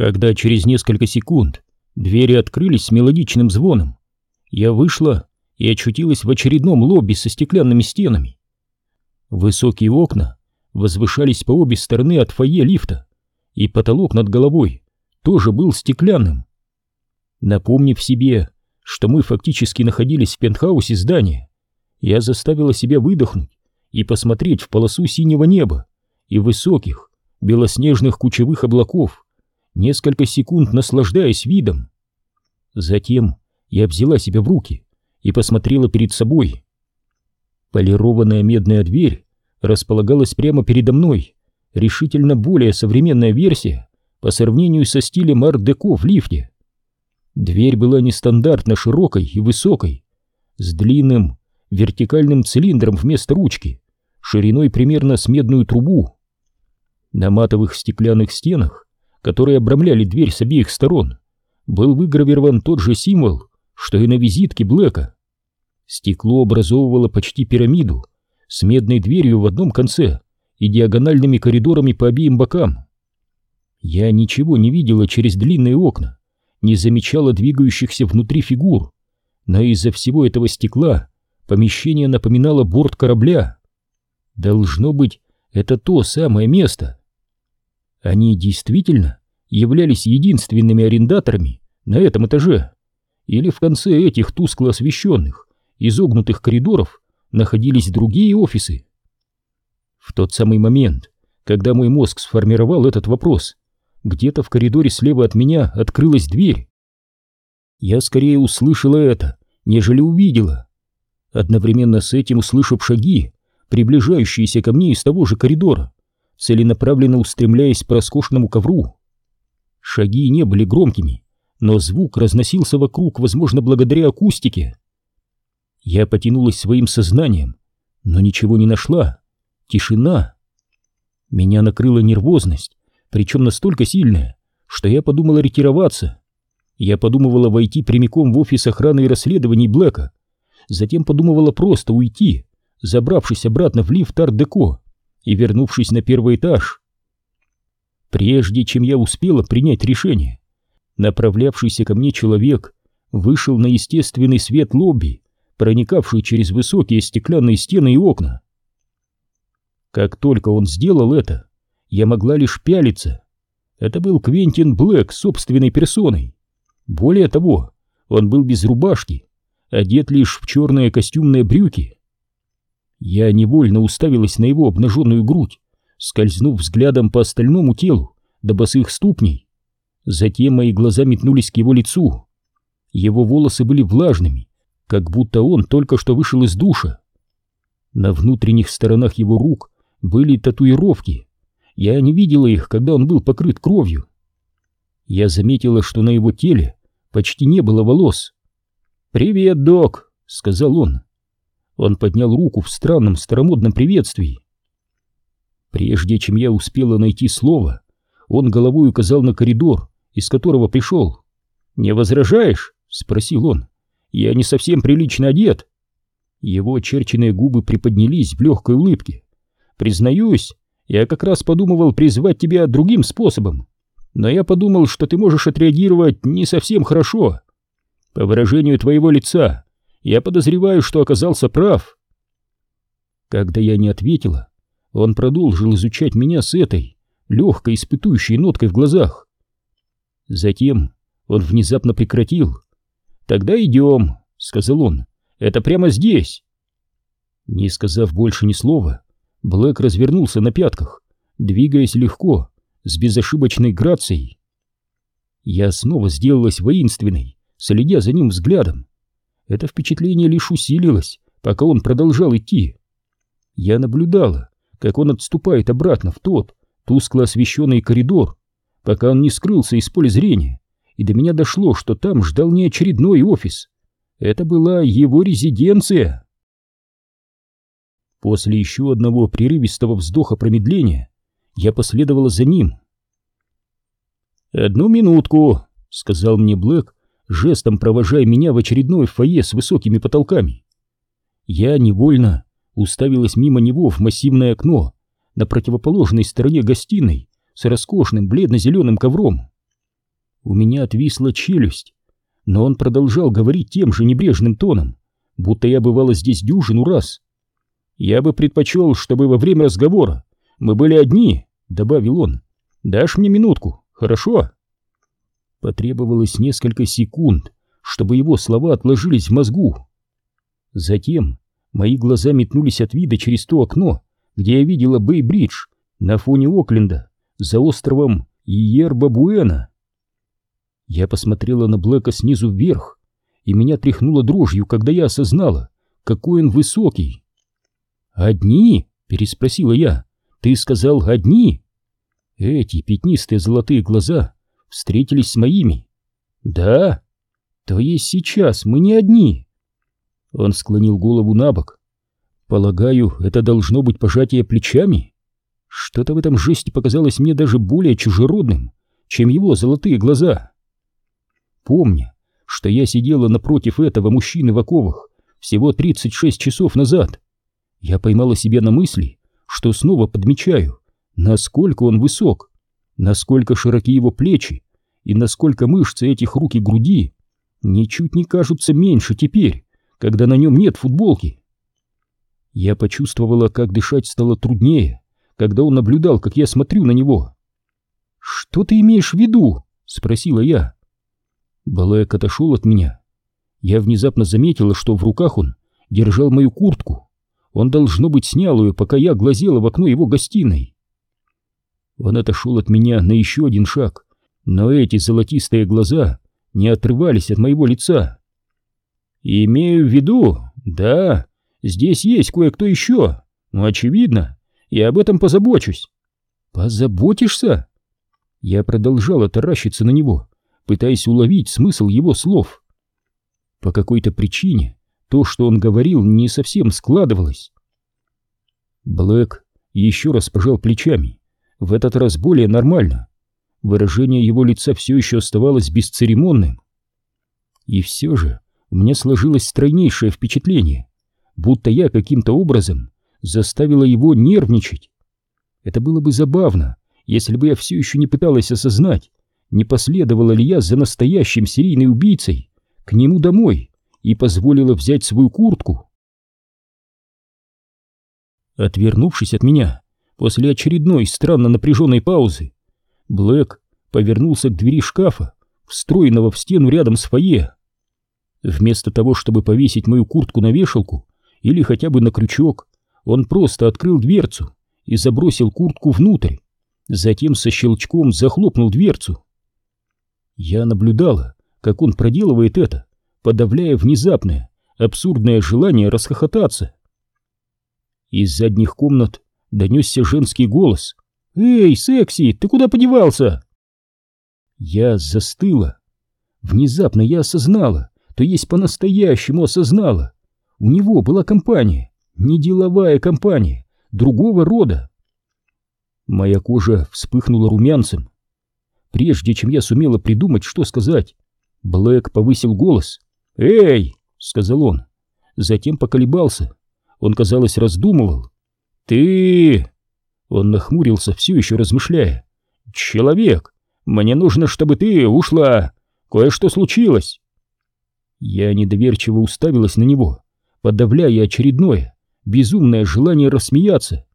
Когда через несколько секунд двери открылись с мелодичным звоном, я вышла и очутилась в очередном лобби со стеклянными стенами. Высокие окна возвышались по обе стороны от фойе лифта, и потолок над головой тоже был стеклянным. Напомнив себе, что мы фактически находились в пентхаусе здания, я заставила себя выдохнуть и посмотреть в полосу синего неба и высоких белоснежных кучевых облаков, несколько секунд наслаждаясь видом. Затем я взяла себя в руки и посмотрела перед собой. Полированная медная дверь располагалась прямо передо мной, решительно более современная версия по сравнению со стилем арт-деко в лифте. Дверь была нестандартно широкой и высокой, с длинным вертикальным цилиндром вместо ручки, шириной примерно с медную трубу. На матовых стеклянных стенах, которые обрамляли дверь с обеих сторон, был выгравирован тот же символ, что и на визитке Блэка. Стекло образовывало почти пирамиду с медной дверью в одном конце и диагональными коридорами по обеим бокам. Я ничего не видела через длинные окна, не замечала двигающихся внутри фигур, но из-за всего этого стекла помещение напоминало борт корабля. Должно быть, это то самое место. Они действительно являлись единственными арендаторами на этом этаже, или в конце этих тускло освещенных, изогнутых коридоров находились другие офисы. В тот самый момент, когда мой мозг сформировал этот вопрос, где-то в коридоре слева от меня открылась дверь. Я скорее услышала это, нежели увидела. Одновременно с этим, услышав шаги, приближающиеся ко мне из того же коридора, целенаправленно устремляясь по роскошному ковру. Шаги не были громкими, но звук разносился вокруг, возможно, благодаря акустике. Я потянулась своим сознанием, но ничего не нашла. Тишина. Меня накрыла нервозность, причем настолько сильная, что я подумала ретироваться. Я подумывала войти прямиком в офис охраны и расследований Блэка, затем подумывала просто уйти, забравшись обратно в лифт арт-деко и вернувшись на первый этаж. Прежде чем я успела принять решение, направлявшийся ко мне человек вышел на естественный свет лобби, проникавший через высокие стеклянные стены и окна. Как только он сделал это, я могла лишь пялиться. Это был Квентин Блэк собственной персоной. Более того, он был без рубашки, одет лишь в черные костюмные брюки. Я невольно уставилась на его обнаженную грудь, скользнув взглядом по остальному телу до босых ступней. Затем мои глаза метнулись к его лицу. Его волосы были влажными, как будто он только что вышел из душа. На внутренних сторонах его рук были татуировки. Я не видела их, когда он был покрыт кровью. Я заметила, что на его теле почти не было волос. «Привет, док», — сказал он. Он поднял руку в странном старомодном приветствии. Прежде чем я успела найти слово, он головой указал на коридор, из которого пришел. «Не возражаешь?» — спросил он. «Я не совсем прилично одет». Его очерченные губы приподнялись в легкой улыбке. «Признаюсь, я как раз подумывал призвать тебя другим способом, но я подумал, что ты можешь отреагировать не совсем хорошо. По выражению твоего лица я подозреваю, что оказался прав. Когда я не ответила, он продолжил изучать меня с этой легкой испытующей ноткой в глазах. Затем он внезапно прекратил. «Тогда идем», — сказал он, — «это прямо здесь». Не сказав больше ни слова, Блэк развернулся на пятках, двигаясь легко, с безошибочной грацией. Я снова сделалась воинственной, следя за ним взглядом. Это впечатление лишь усилилось, пока он продолжал идти. Я наблюдала, как он отступает обратно в тот тускло освещенный коридор, пока он не скрылся из поля зрения, и до меня дошло, что там ждал не очередной офис. Это была его резиденция. После еще одного прерывистого вздоха промедления я последовала за ним. «Одну минутку», — сказал мне Блэк, жестом провожая меня в очередное фойе с высокими потолками. Я невольно уставилась мимо него в массивное окно на противоположной стороне гостиной с роскошным бледно-зеленым ковром. У меня отвисла челюсть, но он продолжал говорить тем же небрежным тоном, будто я бывала здесь дюжину раз. «Я бы предпочел, чтобы во время разговора мы были одни», — добавил он. «Дашь мне минутку, хорошо?» Потребовалось несколько секунд, чтобы его слова отложились в мозгу. Затем мои глаза метнулись от вида через то окно, где я видела Бэй-Бридж на фоне Окленда за островом Иерба-Буэна. Я посмотрела на Блэка снизу вверх, и меня тряхнуло дрожью, когда я осознала, какой он высокий. «Одни?» — переспросила я. «Ты сказал одни?» Эти пятнистые золотые глаза встретились с моими. «Да? То есть сейчас мы не одни?» Он склонил голову на бок. «Полагаю, это должно быть пожатие плечами?» Что-то в этом жесте показалось мне даже более чужеродным, чем его золотые глаза. Помня, что я сидела напротив этого мужчины в оковах всего 36 часов назад, я поймала себя на мысли, что снова подмечаю, насколько он высок, насколько широки его плечи и насколько мышцы этих рук и груди ничуть не кажутся меньше теперь, когда на нем нет футболки. Я почувствовала, как дышать стало труднее, когда он наблюдал, как я смотрю на него. «Что ты имеешь в виду?» — спросила я. Балек отошел от меня. Я внезапно заметила, что в руках он держал мою куртку. Он, должно быть, снял ее, пока я глазела в окно его гостиной. Он отошел от меня на еще один шаг, но эти золотистые глаза не отрывались от моего лица. «Имею в виду, да, здесь есть кое-кто еще, но очевидно, я об этом позабочусь». «Позаботишься?» Я продолжала таращиться на него, пытаясь уловить смысл его слов. По какой-то причине то, что он говорил, не совсем складывалось. Блэк еще раз пожал плечами, в этот раз более нормально. Выражение его лица все еще оставалось бесцеремонным. И все же у меня сложилось стройнейшее впечатление, будто я каким-то образом заставила его нервничать. Это было бы забавно, если бы я все еще не пыталась осознать, не последовала ли я за настоящим серийной убийцей к нему домой и позволила взять свою куртку. Отвернувшись от меня после очередной странно напряженной паузы, Блэк повернулся к двери шкафа, встроенного в стену рядом с фойе. Вместо того, чтобы повесить мою куртку на вешалку или хотя бы на крючок, он просто открыл дверцу и забросил куртку внутрь, затем со щелчком захлопнул дверцу. Я наблюдала, как он проделывает это, подавляя внезапное, абсурдное желание расхохотаться. Из задних комнат донесся женский голос. «Эй, секси, ты куда подевался?» Я застыла. Внезапно я осознала, то есть по-настоящему осознала. У него была компания, не деловая компания, другого рода. Моя кожа вспыхнула румянцем, Прежде чем я сумела придумать, что сказать, Блэк повысил голос. «Эй!» — сказал он. Затем поколебался. Он, казалось, раздумывал. «Ты...» Он нахмурился, все еще размышляя. «Человек, мне нужно, чтобы ты ушла. Кое-что случилось». Я недоверчиво уставилась на него, подавляя очередное, безумное желание рассмеяться.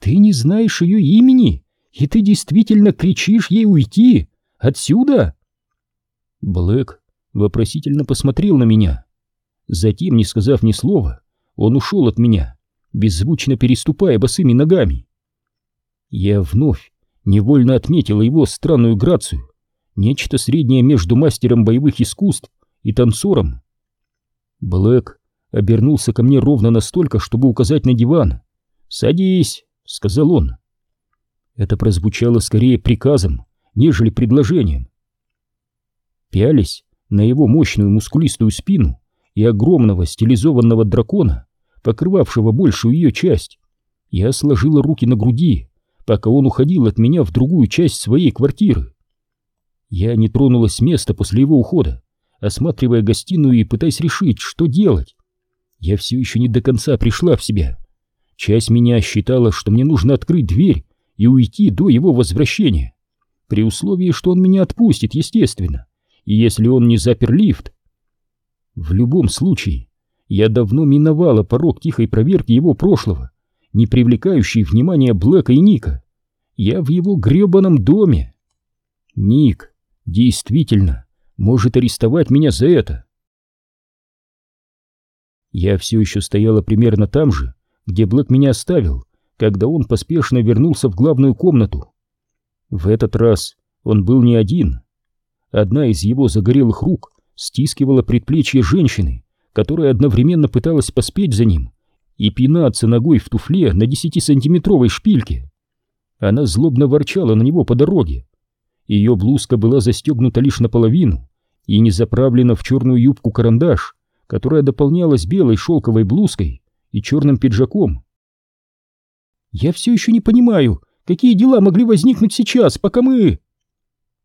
«Ты не знаешь ее имени?» И ты действительно кричишь ей уйти? Отсюда?» Блэк вопросительно посмотрел на меня. Затем, не сказав ни слова, он ушел от меня, беззвучно переступая босыми ногами. Я вновь невольно отметила его странную грацию, нечто среднее между мастером боевых искусств и танцором. Блэк обернулся ко мне ровно настолько, чтобы указать на диван. «Садись», — сказал он. Это прозвучало скорее приказом, нежели предложением. Пялись на его мощную мускулистую спину и огромного стилизованного дракона, покрывавшего большую ее часть, я сложила руки на груди, пока он уходил от меня в другую часть своей квартиры. Я не тронулась с места после его ухода, осматривая гостиную и пытаясь решить, что делать. Я все еще не до конца пришла в себя. Часть меня считала, что мне нужно открыть дверь и уйти до его возвращения, при условии, что он меня отпустит, естественно, и если он не запер лифт. В любом случае, я давно миновала порог тихой проверки его прошлого, не привлекающей внимания Блэка и Ника. Я в его гребаном доме. Ник действительно может арестовать меня за это. Я все еще стояла примерно там же, где Блэк меня оставил, когда он поспешно вернулся в главную комнату. В этот раз он был не один. Одна из его загорелых рук стискивала предплечье женщины, которая одновременно пыталась поспеть за ним и пинаться ногой в туфле на десятисантиметровой шпильке. Она злобно ворчала на него по дороге. Ее блузка была застегнута лишь наполовину и не заправлена в черную юбку-карандаш, которая дополнялась белой шелковой блузкой и черным пиджаком. «Я все еще не понимаю, какие дела могли возникнуть сейчас, пока мы...»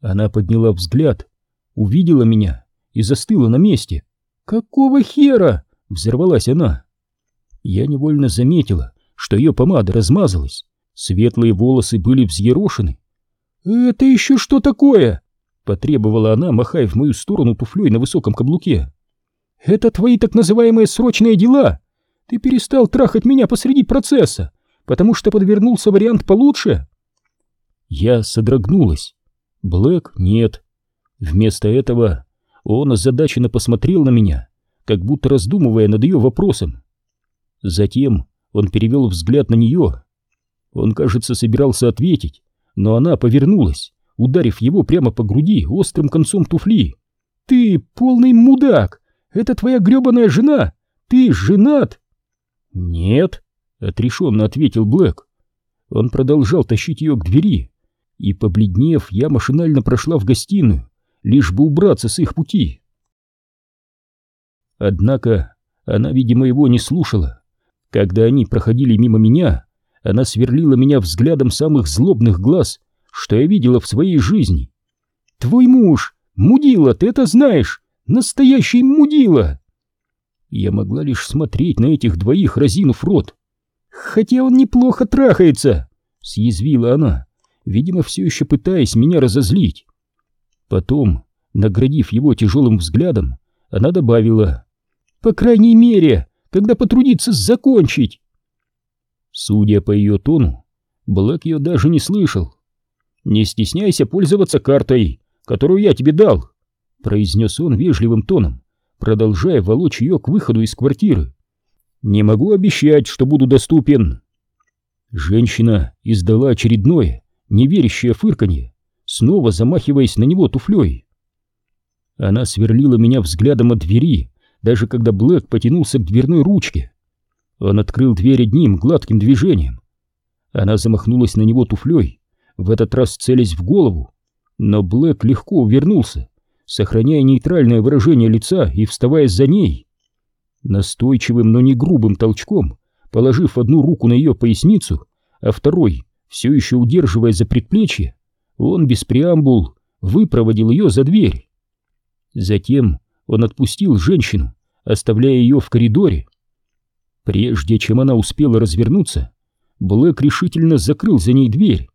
Она подняла взгляд, увидела меня и застыла на месте. «Какого хера?» — взорвалась она. Я невольно заметила, что ее помада размазалась, светлые волосы были взъерошены. «Это еще что такое?» — потребовала она, махая в мою сторону туфлей на высоком каблуке. «Это твои так называемые срочные дела? Ты перестал трахать меня посреди процесса, потому что подвернулся вариант получше?» Я содрогнулась. Блэк нет. Вместо этого он озадаченно посмотрел на меня, как будто раздумывая над ее вопросом. Затем он перевел взгляд на нее. Он, кажется, собирался ответить, но она повернулась, ударив его прямо по груди острым концом туфли. «Ты полный мудак! Это твоя гребаная жена! Ты женат!» «Нет», — отрешенно ответил Блэк. Он продолжал тащить ее к двери, и, побледнев, я машинально прошла в гостиную, лишь бы убраться с их пути. Однако она, видимо, его не слушала. Когда они проходили мимо меня, она сверлила меня взглядом самых злобных глаз, что я видела в своей жизни. «Твой муж! Мудила, ты это знаешь! Настоящий мудила!» Я могла лишь смотреть на этих двоих, разинув рот. «Хотя он неплохо трахается!» — съязвила она, видимо, все еще пытаясь меня разозлить. Потом, наградив его тяжелым взглядом, она добавила, «По крайней мере, когда потрудится закончить!» Судя по ее тону, Блэк ее даже не слышал. «Не стесняйся пользоваться картой, которую я тебе дал», — произнес он вежливым тоном, продолжая волочь ее к выходу из квартиры. «Не могу обещать, что буду доступен». Женщина издала очередное, неверящее фырканье, снова замахиваясь на него туфлей. Она сверлила меня взглядом от двери, даже когда Блэк потянулся к дверной ручке. Он открыл дверь одним гладким движением. Она замахнулась на него туфлей, в этот раз целясь в голову, но Блэк легко увернулся, сохраняя нейтральное выражение лица и вставая за ней. Настойчивым, но не грубым толчком, положив одну руку на ее поясницу, а второй, все еще удерживая за предплечье, он без преамбул выпроводил ее за дверь. Затем он отпустил женщину, оставляя ее в коридоре. Прежде чем она успела развернуться, Блэк решительно закрыл за ней дверь.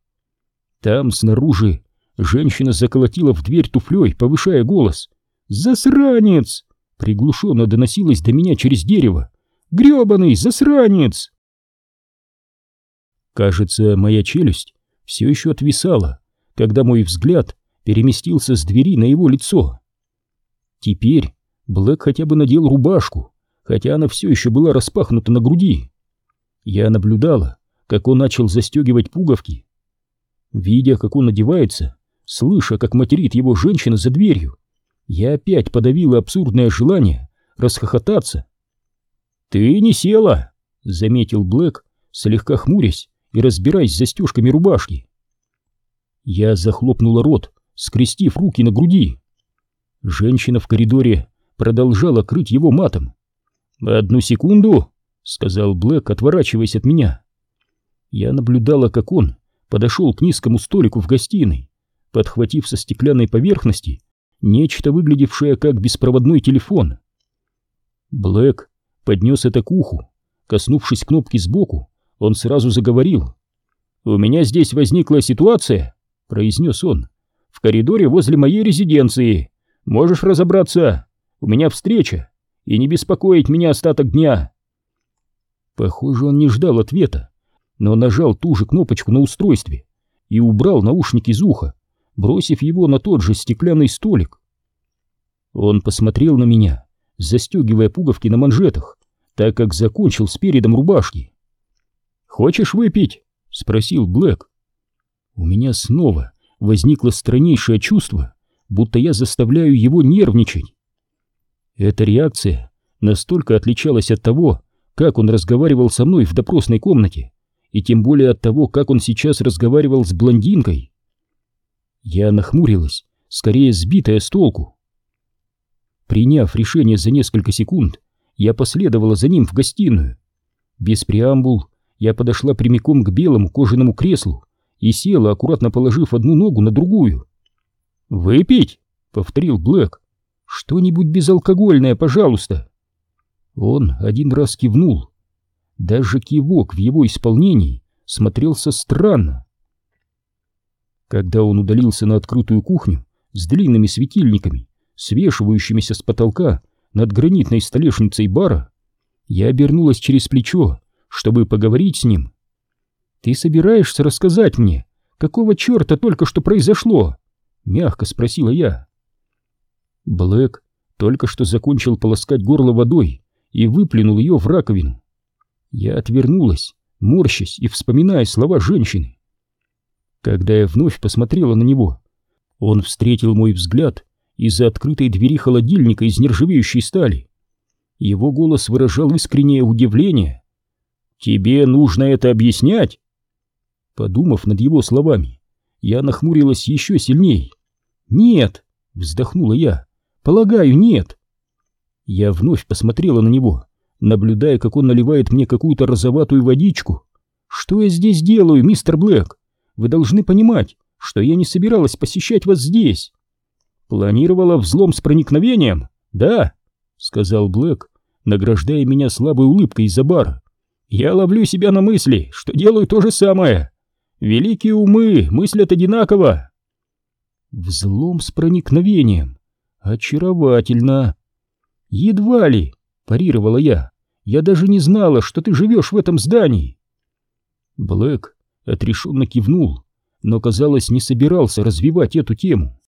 Там, снаружи, женщина заколотила в дверь туфлей, повышая голос. «Засранец!» — приглушенно доносилось до меня через дерево. «Гребаный засранец!» Кажется, моя челюсть все еще отвисала, когда мой взгляд переместился с двери на его лицо. Теперь Блэк хотя бы надел рубашку, хотя она все еще была распахнута на груди. Я наблюдала, как он начал застегивать пуговки. Видя, как он одевается, слыша, как материт его женщина за дверью, я опять подавила абсурдное желание расхохотаться. «Ты не села!» — заметил Блэк, слегка хмурясь и разбираясь с застежками рубашки. Я захлопнула рот, скрестив руки на груди. Женщина в коридоре продолжала крыть его матом. «Одну секунду», — сказал Блэк, отворачиваясь от меня. Я наблюдала, как он подошел к низкому столику в гостиной, подхватив со стеклянной поверхности нечто, выглядевшее как беспроводной телефон. Блэк поднес это к уху. Коснувшись кнопки сбоку, он сразу заговорил. «У меня здесь возникла ситуация», — произнес он, в коридоре возле моей резиденции. Можешь разобраться. У меня встреча. И не беспокоить меня остаток дня. Похоже, он не ждал ответа, но нажал ту же кнопочку на устройстве и убрал наушник из уха, бросив его на тот же стеклянный столик. Он посмотрел на меня, застегивая пуговки на манжетах, так как закончил с передом рубашки. «Хочешь выпить?» — спросил Блэк. У меня снова возникло страннейшее чувство, будто я заставляю его нервничать. Эта реакция настолько отличалась от того, как он разговаривал со мной в допросной комнате, и тем более от того, как он сейчас разговаривал с блондинкой. Я нахмурилась, скорее сбитая с толку. Приняв решение за несколько секунд, я последовала за ним в гостиную. Без преамбул я подошла прямиком к белому кожаному креслу и села, аккуратно положив одну ногу на другую. «Выпить?» — повторил Блэк. «Что-нибудь безалкогольное, пожалуйста». Он один раз кивнул. Даже кивок в его исполнении смотрелся странно. Когда он удалился на открытую кухню с длинными светильниками, свешивающимися с потолка над гранитной столешницей бара, я обернулась через плечо, чтобы поговорить с ним. «Ты собираешься рассказать мне, какого черта только что произошло?» — мягко спросила я. Блэк только что закончил полоскать горло водой и выплюнул ее в раковину. Я отвернулась, морщась и вспоминая слова женщины. Когда я вновь посмотрела на него, он встретил мой взгляд из-за открытой двери холодильника из нержавеющей стали. Его голос выражал искреннее удивление. «Тебе нужно это объяснять?» Подумав над его словами, я нахмурилась еще сильней. «Нет!» — вздохнула я. «Полагаю, нет!» Я вновь посмотрела на него, наблюдая, как он наливает мне какую-то розоватую водичку. «Что я здесь делаю, мистер Блэк? Вы должны понимать, что я не собиралась посещать вас здесь!» «Планировала взлом с проникновением? Да!» — сказал Блэк, награждая меня слабой улыбкой из-за бара. «Я ловлю себя на мысли, что делаю то же самое!» Великие умы мыслят одинаково. Взлом с проникновением. Очаровательно. Едва ли, парировала я. Я даже не знала, что ты живешь в этом здании. Блэк отрешенно кивнул, но, казалось, не собирался развивать эту тему.